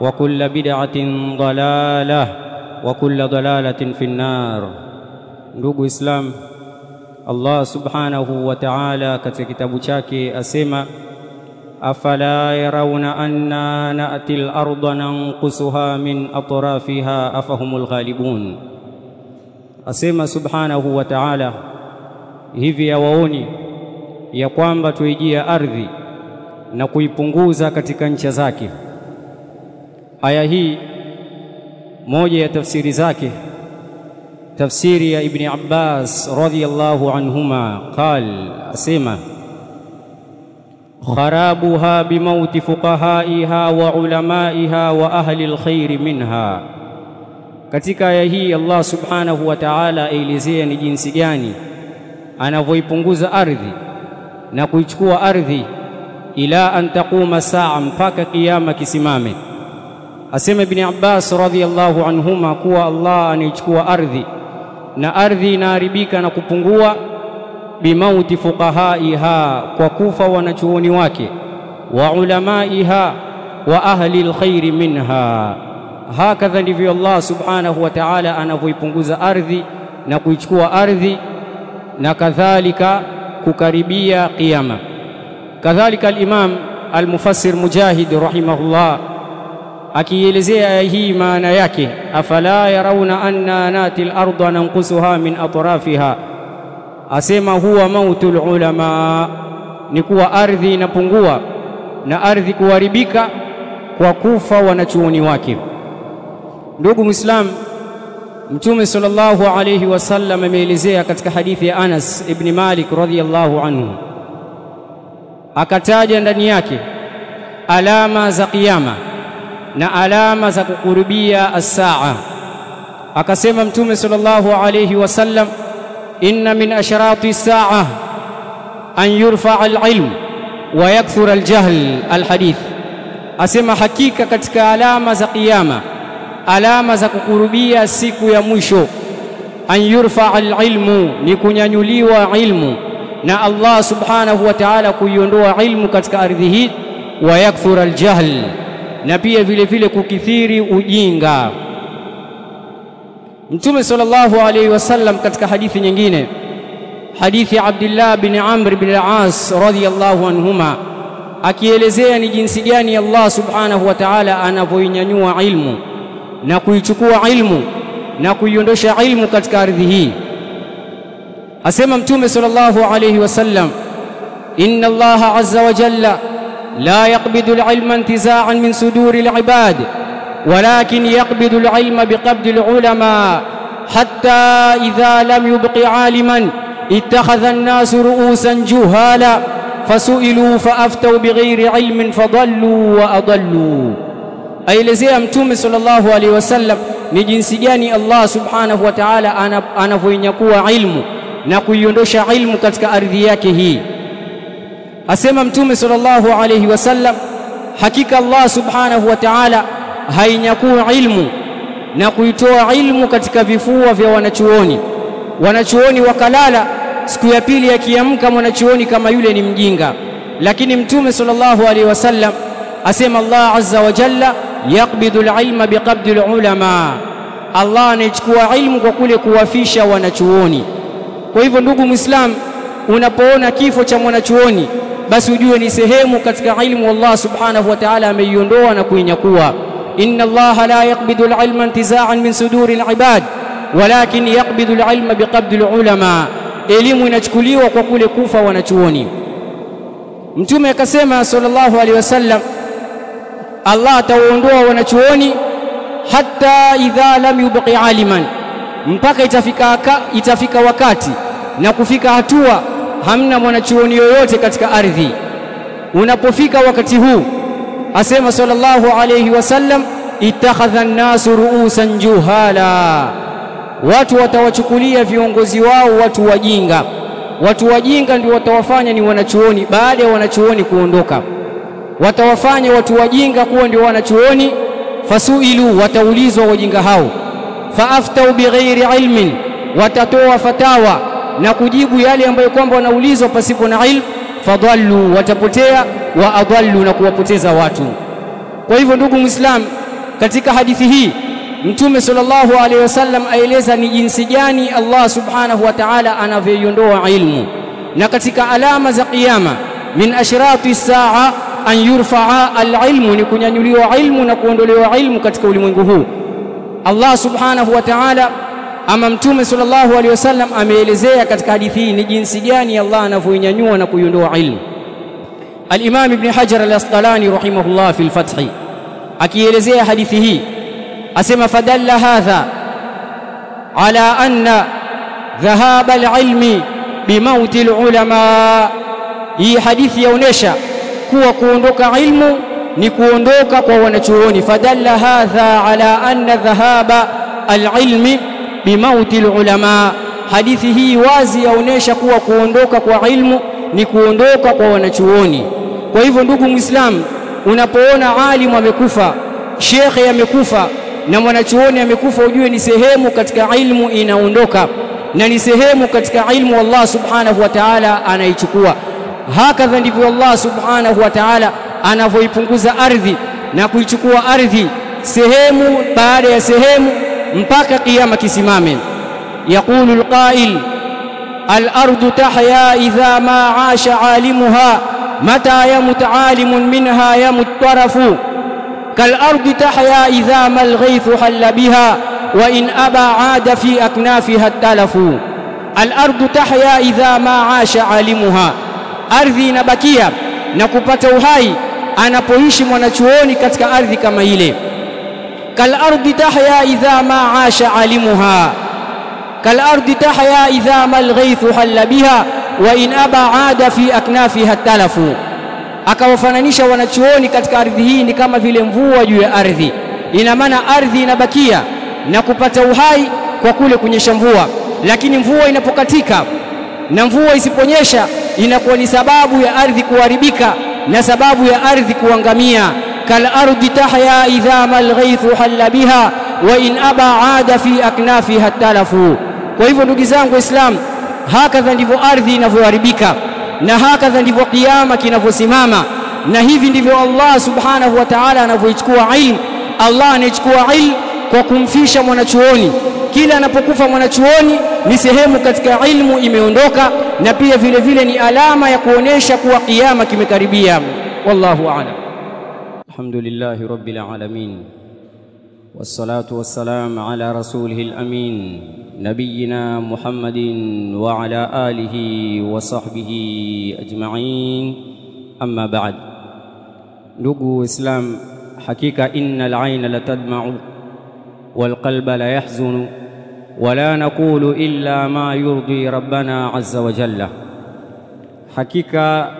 وكل بدعة ضلالة وكل ضلالة في النار ndugu islam allah subhanahu wa ta'ala katika kitabu chake asema afala yarawna anna na'ti al-ardha nanqusuha min atrafiha afahumul ghalibun asema subhanahu wa ta'ala hivi hawaoni ya kwamba tuijia ardhi na kuipunguza katika ncha zake aya hii moja ya tafsiri zake tafsiri ya ibni abbas radhiyallahu anhuma qal asema kharabuha bimauti fuqahaiha wa ulamaiha wa ahli alkhairi minha. Katika aya hii allah subhanahu wa ta'ala aelezea ni jinsi gani anavyoipunguza ardhi na kuichukua ardhi ila an taquma saa mpaka kiyama kisimame asema ibn Abbas radhiyallahu anhuma kuwa Allah anaichukua ardhi. Na ardhi inaharibika na kupungua bimauti fuqahaiha kwa kufa wanachuoni wake wa ulamaiha wa ahli lkhairi minha. Hakadha ndivyo Allah subhanahu wa ta'ala anavyoipunguza ardhi na kuichukua ardhi na kadhalika kukaribia kiyama. Kadhalika al-Imam al-Mufassir Mujahid rahimahullah akielezea hii maana yake afala yarauna anna nati al-ardha nanqusuha min atrafiha asema huwa mautul ulama ni kuwa ardhi inapungua na ardhi kuharibika kwa kufa wanachuoni wake. Ndugu muislam mtume sallallahu alayhi wasallam ameelezea katika hadithi ya Anas ibn Malik radhiyallahu anhu akataja ndani yake alama za kiyama na alama za kukurubia as-saa. Akasema mtume sallallahu alayhi wasallam inna min asharati as-saa an yurfa al-ilm wa yakthura al-jahl asema hakika katika alama za kiyama alama za kukurubia siku ya mwisho an yurfa al-ilmu ni kunyanyuliwa ilmu na Allah subhanahu wa ta'ala kuiondoa ilmu katika ardhi hii wa yakthura al-jahl na pia vile vile kukithiri ujinga. Mtume sallallahu alayhi wasallam katika hadithi nyingine hadithi ya Abdullah bin Amr bin al-As radhiyallahu anhuma akielezea ni jinsi gani Allah subhanahu wa ta'ala anavyoinyanyua ilmu na kuichukua ilmu na kuiondosha ilmu katika ardhi hii. Asema Mtume sallallahu alayhi wasallam inna Allah azza wa jalla لا يقبض العلم انتزاعا من صدور العباد ولكن يقبض العلم بقبض العلماء. حتى إذا لم يبق عالما اتخذ الناس رؤوسا جهالا فسئلوا فأفتوا بغير علم فضلوا وأضلوا. aelezea mtume sallallahu alaihi wasallam ni jinsi gani Allah subhanahu wa ta'ala anavyoinyakua ilmu na kuiondosha ilmu katika ardhi yake hii asema mtume sallallahu alayhi wasallam hakika Allah subhanahu wa ta'ala hainyakuu ilmu na kuitoa ilmu katika vifua vya wanachuoni. Wanachuoni wakalala, siku ya pili akiamka mwanachuoni kama yule ni mjinga. Lakini Mtume sallallahu alaihi wasallam asema Allah azza wa jalla, yaqbidu alilma biqabdi alulama, Allah anaichukua ilmu kwa kule kuwafisha wanachuoni. Kwa hivyo, ndugu Muislam, unapoona kifo cha mwanachuoni basi ujue ni sehemu katika ilmu Allah subhanahu wa ta'ala ameiondoa na kuinyakua. inna Allah la yaqbidu al-ilma intiza'an min suduri al-ibad walakin yaqbidu alilma biqabdi alulama, elimu inachukuliwa kwa kule kufa wanachuoni. Mtume akasema sallallahu alaihi wasallam, Allah atawaondoa wanachuoni hata idha lam yubqi aliman, mpaka itafika, itafika wakati na kufika hatua hamna mwanachuoni yoyote katika ardhi. Unapofika wakati huu, asema sallallahu alayhi wasallam, itakhadha an-nasu ru'usan juhala, watu watawachukulia viongozi wao watu wajinga. Watu wajinga ndio watawafanya ni wanachuoni baada ya wanachuoni kuondoka, watawafanya watu wajinga kuwa ndio wanachuoni. Fasuilu, wataulizwa wajinga hao, faaftau bighairi ilmin, watatoa fatawa na kujibu yale ambayo kwamba wanaulizwa pasipo na ilmu. Fadhallu, watapotea. Wa adhallu, na kuwapoteza watu. Kwa hivyo, ndugu Muislam, katika hadithi hii Mtume sallallahu alaihi wasallam aeleza ni jinsi gani Allah subhanahu wa ta'ala anavyoiondoa ilmu, na katika alama za Kiyama, min ashrati saa an yurfaa alilmu, ni kunyanyuliwa ilmu na kuondolewa ilmu katika ulimwengu huu. Allah subhanahu wa ta'ala ama Mtume sallallahu alaihi wasallam ameelezea katika hadithi hii ni jinsi gani Allah anavyoinyanyua na kuiondoa ilmu. Al-Imam Ibn Hajar al-Asqalani rahimahullah fi al-Fath akielezea hadithi hii asema, fadalla hadha ala anna dhahaba al-ilmi bimauti al-ulama. Hii hadithi yaonesha kuwa kuondoka ilmu ni kuondoka kwa wanachuoni. Fadalla hadha ala anna dhahaba al-ilmi bimauti ulama Hadithi hii wazi yaonesha kuwa kuondoka kwa ilmu ni kuondoka kwa wanachuoni. Kwa hivyo, ndugu Muislamu, unapoona alimu amekufa, shekhe amekufa na mwanachuoni amekufa, ujue ni sehemu katika ilmu inaondoka na ni sehemu katika ilmu Allah subhanahu wa ta'ala anaichukua. Hakadha ndivyo Allah subhanahu wa ta'ala anavyoipunguza ardhi na kuichukua ardhi sehemu baada ya sehemu mpaka kiyama kisimame. Yaqulu alqa'il al-ardu tahya idha ma asha alimuha mata yamut alimun minha yamut tarafu tahya idha ma al-ghaythu halla biha wa in aba aada fi aknafiha talafu. Al-ardu tahya idha ma asha alimuha, ardhi inabakia na kupata uhai anapoishi mwanachuoni katika ardhi kama ile kalardi tahya idha ma asha alimuha kalardi tahya idha ma alghayth halla biha wa in aba ada fi aknafiha talafu. Akawafananisha wanachuoni katika ardhi hii ni kama vile mvua juu ya ardhi. Ina maana ardhi inabakia na kupata uhai kwa kule kunyesha mvua, lakini mvua inapokatika na mvua isiponyesha inakuwa ni sababu ya ardhi kuharibika na sababu ya ardhi kuangamia kalardi تحيا idha ما الغيث حل بها وان in عاد في aknafiha talafu. Kwa hivyo ndugu zangu Waislamu, hakadha ndivyo ardhi inavyoharibika na hakadha ndivyo kiyama kinavyosimama, na hivi ndivyo Allah subhanahu wa ta'ala anavyoichukua ilmu. Allah anaichukua ilmu kwa kumfisha mwanachuoni. Kila anapokufa mwanachuoni ni sehemu katika ilmu imeondoka, na pia vile vile ni alama ya kuonesha kuwa kiyama kimekaribia. Wallahu a'lam. Alhamdulillahi rabbil alamin wassalatu wassalam ala rasulihi alamin nabiyina Muhammadin wa ala alihi wa sahbihi ajma'in, amma ba'd. Ndugu Islam, hakika innal ayna latadma'u wal qalba la yahzunu wa la naqulu illa ma yurdi rabbana azza wa jalla, hakika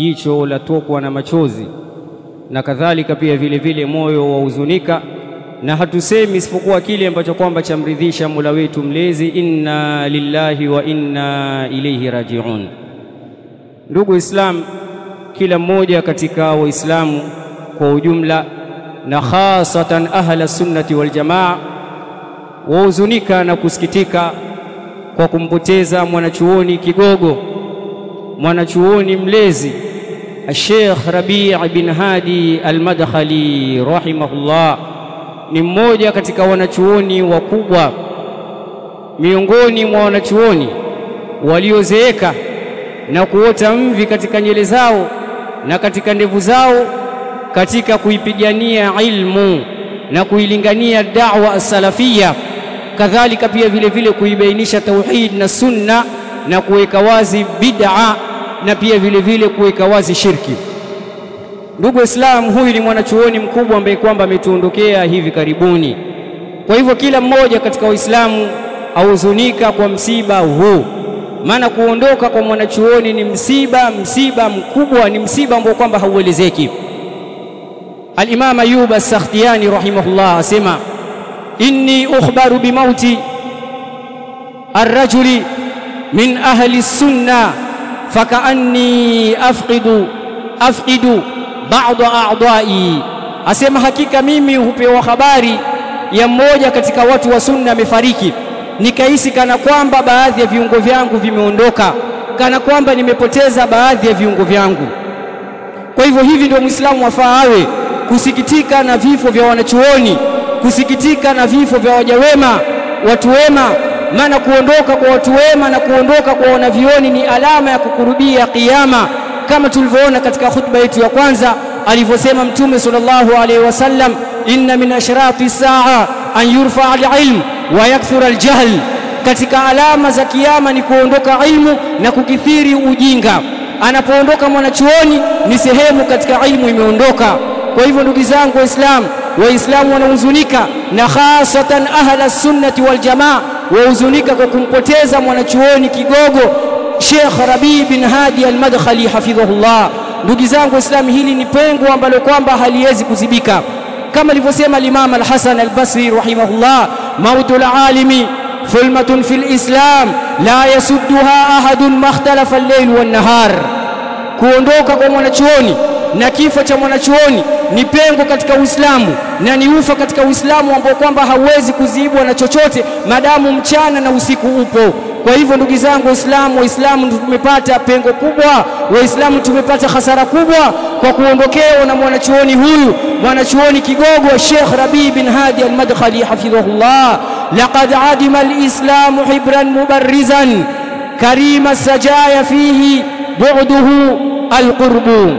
jicho latokwa na machozi na kadhalika pia vile vile moyo wahuzunika, na hatusemi isipokuwa kile ambacho kwamba chamridhisha Mola wetu mlezi. Inna lillahi wa inna ilaihi rajiun. Ndugu Islam, kila mmoja katika Waislamu kwa ujumla na khasatan ahla sunnati wal jamaa wahuzunika na kusikitika kwa kumpoteza mwanachuoni kigogo, mwanachuoni mlezi Sheikh Rabi' bin Hadi al-Madkhali rahimahullah. Ni mmoja katika wanachuoni wakubwa miongoni mwa wanachuoni waliozeeka na kuota mvi katika nyele zao na katika ndevu zao katika kuipigania ilmu na kuilingania da'wa as-salafia, kadhalika pia vile vile kuibainisha tauhid na sunna na kuweka wazi bid'a na pia vile vile kuweka wazi shirki. Ndugu Waislamu, huyu ni mwanachuoni mkubwa ambaye kwamba ametuondokea hivi karibuni. Kwa hivyo kila mmoja katika Waislamu ahuzunika kwa msiba huu, maana kuondoka kwa mwanachuoni ni msiba, msiba mkubwa, ni msiba ambao kwamba hauelezeki. Al-Imam Ayub As-Sakhtiyani rahimahullah asema inni ukhbaru bimauti arrajuli min ahli sunna fakaanni afqidu afqidu ba'd a'dai, asema hakika mimi hupewa habari ya mmoja katika watu wa sunna amefariki, nikahisi kana kwamba baadhi ya viungo vyangu vimeondoka, kana kwamba nimepoteza baadhi ya viungo vyangu. Kwa hivyo hivi ndio Muislamu wafaa awe, kusikitika na vifo vya wanachuoni, kusikitika na vifo vya waja wema, watu wema maana kuondoka kwa watu wema na kuondoka kwa wanavyoni ni alama ya kukurubia kiyama, kama tulivyoona katika khutba yetu ya kwanza alivyosema Mtume sallallahu alaihi wasallam, inna min ashrati saa an yurfa alilm wa yakthura aljahl, katika alama za kiyama ni kuondoka ilmu na kukithiri ujinga. Anapoondoka mwanachuoni ni sehemu katika ilmu imeondoka. Kwa hivyo ndugu zangu Waislamu, Waislamu wanahuzunika na hasatan ahla sunnati wal jamaa wahuzunika kwa kumpoteza mwanachuoni kigogo Sheikh Rabi bin Hadi al-Madkhali hafidhahullah. Ndugu zangu Waislamu, hili ni pengo ambalo kwamba haliwezi kuzibika, kama alivyosema al-Imam al-Hasan al-Basri rahimahullah, mautul alimi thulmatun fil islam la yasudduha ahadun makhtalafa al-layl wan-nahar, kuondoka kwa mwanachuoni na kifo cha mwanachuoni ni pengo katika Uislamu na ni ufa katika Uislamu ambao kwamba hauwezi kuzibwa na chochote madamu mchana na usiku upo. Kwa hivyo ndugu zangu Waislamu, Waislamu tumepata pengo kubwa, Waislamu tumepata hasara kubwa kwa kuondokewa na mwanachuoni huyu, mwanachuoni kigogo Sheikh Rabi bin Hadi al-Madkhali hafidhahullah. Laqad adima al-islamu hibran mubarrizan karima sajaya fihi bu'duhu al-qurbu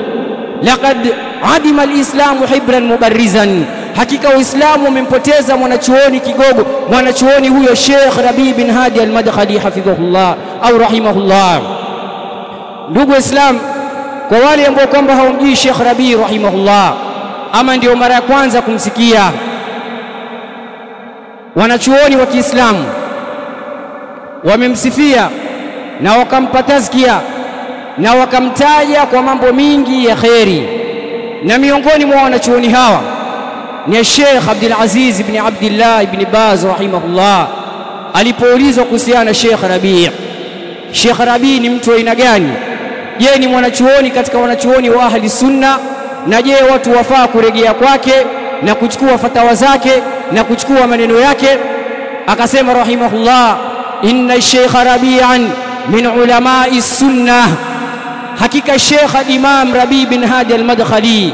laqad adima alislamu hibran mubarrizan, hakika Uislamu umempoteza mwanachuoni kigogo, mwanachuoni huyo Sheikh Rabi bin Hadi Almadkhali hafidhahullah au rahimahullah. Ndugu Waislamu, kwa wale ambao kwamba hawamjui Sheikh Rabi rahimahullah, ama ndio mara ya kwanza kumsikia, wanachuoni wa Kiislamu wamemsifia na wakampa tazkia na wakamtaja kwa mambo mingi ya kheri, na miongoni mwa wanachuoni hawa ni Sheikh Abdul Aziz ibn Abdullah ibn Baz rahimahullah. Alipoulizwa kuhusiana na Sheikh Rabi', Sheikh Rabi' ni mtu wa aina gani? Je, ni mwanachuoni katika wanachuoni wa ahli sunna? Na je, watu wafaa kuregea kwake na kuchukua fatawa zake na kuchukua maneno yake? Akasema rahimahullah, inna Sheikh Rabi'an min ulamai sunnah hakika Sheikh al-Imam Rabi bin Hadi al-Madkhali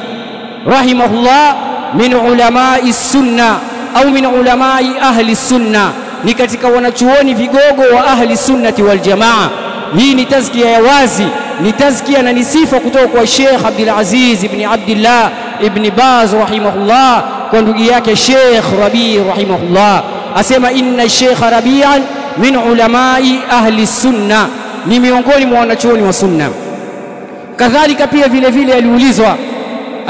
rahimahullah min ulamai sunna au min ulamai ahli sunna, ni katika wanachuoni vigogo wa ahli sunnati wal jamaa. Hii ni tazkia ya wazi, ni tazkia na ni sifa kutoka kwa Sheikh Abdul Aziz ibn Abdullah ibn Baz rahimahullah kwa ndugu yake Sheikh Rabi rahimahullah, asema inna Sheikh Rabi'an min ulamai ahli sunna, ni miongoni mwa wanachuoni wa sunna kadhalika pia vile vile aliulizwa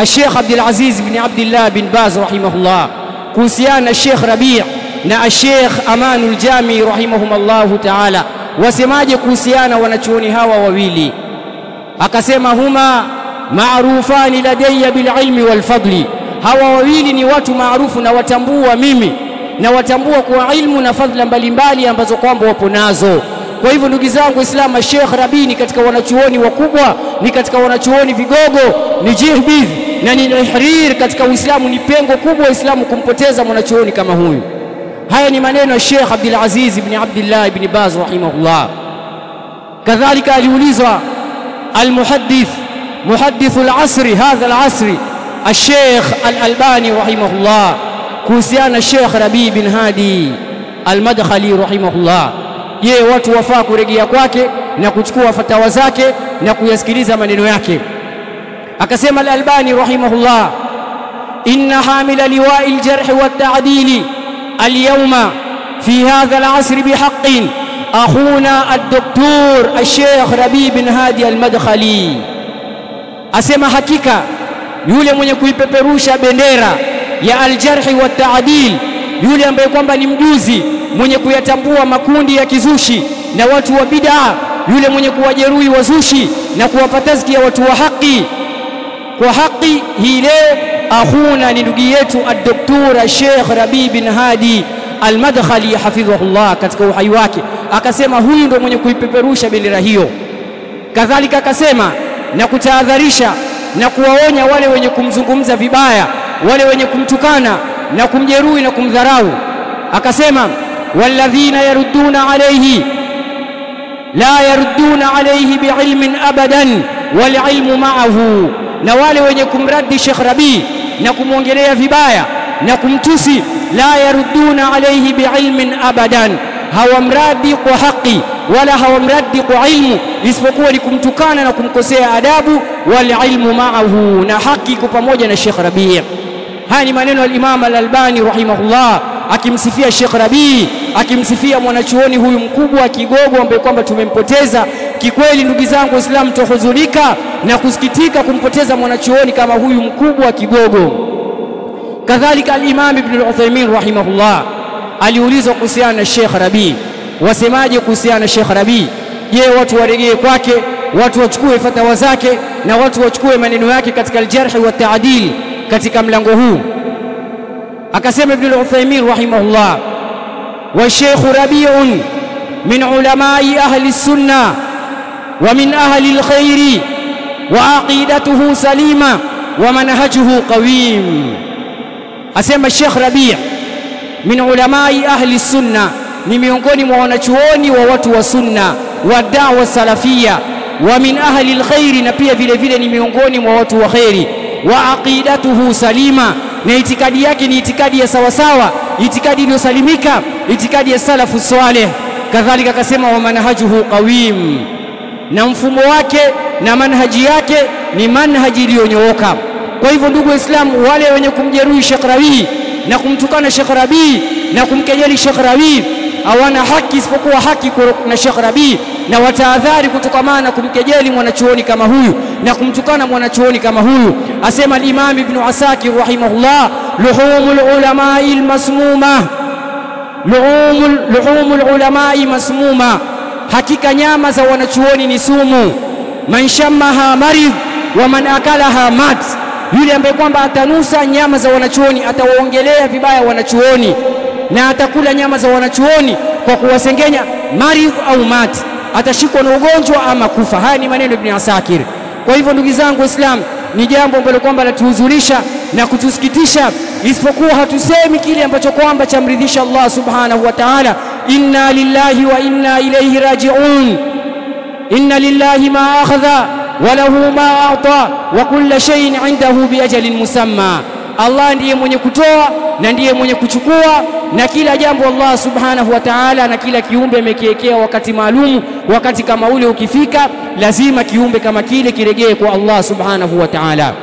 Sheikh Abdul Aziz bin Abdullah bin Baz rahimahullah kuhusiana na Sheikh Rabi' na Sheikh Amanul Jami rahimahumullahu ta'ala, wasemaje kuhusiana wanachuoni hawa wawili? Akasema huma maarufani ladayya bililmi ilmi wal fadli, hawa wawili ni watu maarufu na watambua mimi na watambua kwa ilmu na fadhila mbalimbali ambazo kwamba wapo nazo. Kwa hivyo ndugu zangu Waislamu, Sheikh Rabii ni katika wanachuoni wakubwa, ni katika wanachuoni vigogo, ni jihbidh na ni ihrir katika Uislamu. Ni pengo kubwa Waislamu kumpoteza mwanachuoni kama huyu. Haya ni maneno ya Sheikh Abdul Aziz ibn Abdullah ibn Baz rahimahullah. Kadhalika aliulizwa almuhaddith muhaddith alasri hadha alasri Sheikh Al-Albani rahimahullah kuhusiana Sheikh Rabii bin Hadi Al-Madkhali rahimahullah Je, watu wafaa kuregea kwake na kuchukua fatawa zake na kuyasikiliza maneno yake? Akasema Al-Albani rahimahullah, inna hamila liwa'i al-jarh alyauma at-ta'dil al-yawma fi hadha al-'asr bihaqqin akhuna ad-doktor al-Sheikh Rabi bin Hadi Al-Madkhali, asema hakika yule mwenye kuipeperusha bendera ya aljarhi wa taadil, yule ambaye kwamba ni mjuzi mwenye kuyatambua makundi ya kizushi na watu wa bid'a, yule mwenye kuwajeruhi wazushi na kuwapa tazkia watu wa haki kwa haki. Hii leo akhuna ni ndugu yetu ad-doktor Sheikh Rabi bin Hadi almadkhali hafidhahullah, katika uhai wake akasema huyu ndo mwenye kuipeperusha bendera hiyo. Kadhalika akasema na kutahadharisha na kuwaonya wale wenye kumzungumza vibaya, wale wenye kumtukana na kumjeruhi na kumdharau. Akasema walladhina yarudduna alayhi la yarudduna alayhi biilmin abadan walilmu ma'ahu, na wale wenye kumraddi Sheikh Rabi na kumwongelea vibaya na kumtusi, la yarudduna alayhi biilmin abadan, hawamradi kwa haki wala hawamradi kwa ilmu isipokuwa ni kumtukana na kumkosea adabu. Walilmu ma'ahu, na haki iko pamoja na Sheikh Rabi. Haya ni maneno ya Imam Al-Albani rahimahullah akimsifia Sheikh Rabi, akimsifia mwanachuoni huyu mkubwa kigogo ambaye kwamba tumempoteza. Kikweli ndugu zangu Waislamu, tuhuzunika na kusikitika kumpoteza mwanachuoni kama huyu mkubwa kigogo. Kadhalika al-Imam Ibn al-Uthaymeen rahimahullah aliulizwa kuhusiana na Sheikh Rabi wasemaje kuhusiana na Sheikh Rabi? Je, watu waregee kwake, watu wachukue fatawa zake na watu wachukue maneno yake katika aljarhi wa taadil katika mlango huu? Akasema Ibn al-Uthaymeen rahimahullah, wa ربيع من علماء أهل السنة ومن أهل الخير وعقيدته سليمة ومنهجه قويم أسمى الشيخ ربيع من Asema أهل السنة ni miongoni mwa wanachuoni wa watu wa sunna wa da'wa salafia, wa min ahli alkhairi, na pia vile vile ni miongoni mwa watu wa kheri Wa aqidatuhu salima, na itikadi yake ni itikadi ya sawasawa, itikadi iliyosalimika, itikadi ya salafu saleh. Kadhalika akasema wa manhajuhu qawim, na mfumo wake na manhaji yake ni manhaji iliyonyooka. Kwa hivyo, ndugu Waislamu, wale wenye kumjeruhi Sheikh Rabi na kumtukana Sheikh Rabi na kumkejeli Sheikh Rabi hawana haki isipokuwa haki na Sheikh Rabi, na wataadhari kutokamana na kumkejeli mwanachuoni kama huyu na kumtukana mwanachuoni kama huyu. Asema al-Imam Ibn Asakir rahimahullah, luhumul ulamai almasmuma, luhumul ulamai masmuma, hakika nyama za wanachuoni ni sumu. Man shammaha marid wa man akalaha mat, yule ambaye kwamba atanusa nyama za wanachuoni atawaongelea vibaya wanachuoni na atakula nyama za wanachuoni kwa kuwasengenya maridh au mati, atashikwa na ugonjwa ama kufa. Haya ni maneno Ibn Asakir. Kwa hivyo ndugu zangu Waislamu, ni jambo ambalo kwamba latuhuzunisha na kutusikitisha, isipokuwa hatusemi kile ambacho kwamba chamridhisha Allah subhanahu wa ta'ala, inna lillahi wa inna ilayhi raji'un, inna lillahi ma akhadha wa lahu ma a'ta wa kulla shay'in 'indahu bi ajalin musamma Allah ndiye mwenye kutoa na ndiye mwenye kuchukua, na kila jambo Allah subhanahu wa ta'ala, na kila kiumbe amekiwekea wakati maalum. Wakati kama ule ukifika, lazima kiumbe kama kile kiregee kwa Allah subhanahu wa ta'ala.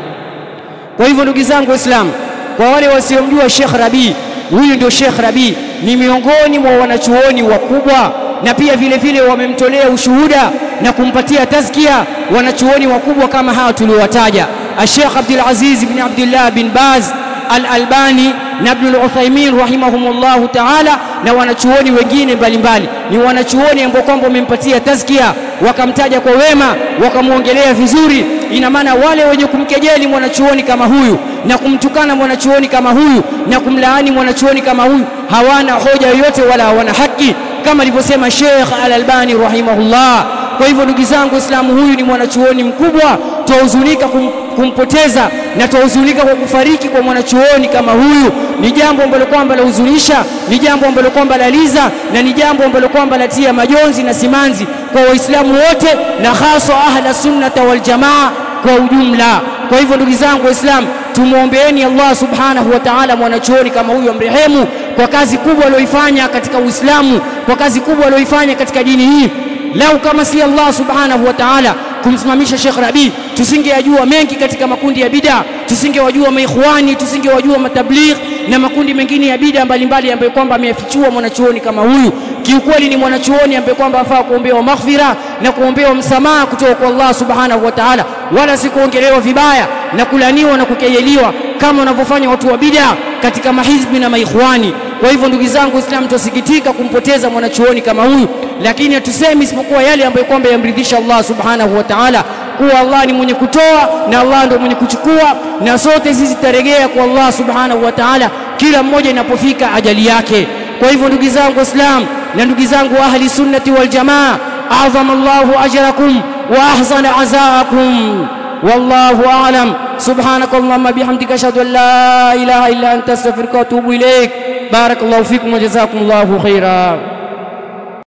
Kwa hivyo ndugu zangu Waislamu, kwa wale wasiomjua Sheikh Rabi, huyu ndio Sheikh Rabi, ni miongoni mwa wanachuoni wakubwa na pia vile vile wamemtolea ushuhuda na kumpatia tazkia wanachuoni wakubwa kama hawa tuliowataja Sheikh Abdul Aziz ibn Abdullah bin Baz Al-Albani na Ibn al-Uthaymeen rahimahumullahu ta'ala na wanachuoni wengine mbalimbali. Ni wanachuoni ambao kwamba wamempatia tazkia, wakamtaja kwa wema, wakamwongelea vizuri. Ina maana wale wenye kumkejeli mwanachuoni kama huyu na kumtukana mwanachuoni kama huyu na kumlaani mwanachuoni kama huyu hawana hoja yoyote wala hawana haki, kama alivyosema Sheikh Al-Albani rahimahullah. Kwa hivyo ndugu zangu Waislamu, huyu ni mwanachuoni mkubwa, twahuzunika kumpoteza na tuhuzunika kwa kufariki kwa mwanachuoni kama huyu. Ni jambo ambalo kwamba lahuzunisha, ni jambo ambalo kwamba laliza, na ni jambo ambalo kwamba latia majonzi na simanzi kwa Waislamu wote na haswa ahla sunnata wal jamaa kwa ujumla. Kwa hivyo ndugu zangu Waislamu, tumwombeeni Allah subhanahu wa ta'ala mwanachuoni kama huyu amrehemu kwa kazi kubwa aliyoifanya katika Uislamu, kwa kazi kubwa aliyoifanya katika dini hii. Lau kama si Allah subhanahu wa ta'ala kumsimamisha Sheikh Rabi, tusingeyajua mengi katika makundi ya bid'a, tusingewajua maikhwani, tusingewajua matabligh na makundi mengine ya bid'a mbalimbali ambayo kwamba ameyafichua mwanachuoni kama huyu. Kiukweli ni mwanachuoni ambaye kwamba afaa kuombewa maghfira na kuombewa msamaha kutoka kwa Allah subhanahu wa ta'ala, wala si kuongelewa vibaya na kulaniwa na kukejeliwa kama wanavyofanya watu wa bid'a katika mahizbi na maikhwani. Kwa hivyo ndugu zangu Waislamu, tutasikitika kumpoteza mwanachuoni kama huyu, lakini hatusemi isipokuwa yale ambayo kwamba yamridhisha Allah subhanahu wa ta'ala, kuwa Allah ni mwenye kutoa na Allah ndio mwenye kuchukua, na sote sisi tutarejea kwa Allah subhanahu wa ta'ala kila mmoja inapofika ajali yake. Kwa hivyo ndugu zangu Waislamu na ndugu zangu ahli sunnati wal jamaa, azama Allahu ajrakum wa ahsana azaakum. Wallahu a'lam. Subhanakallahumma bihamdika ashhadu an la ilaha illa anta astaghfiruka wa atubu ilaik barakallahu fikum wa jazakumullahu khaira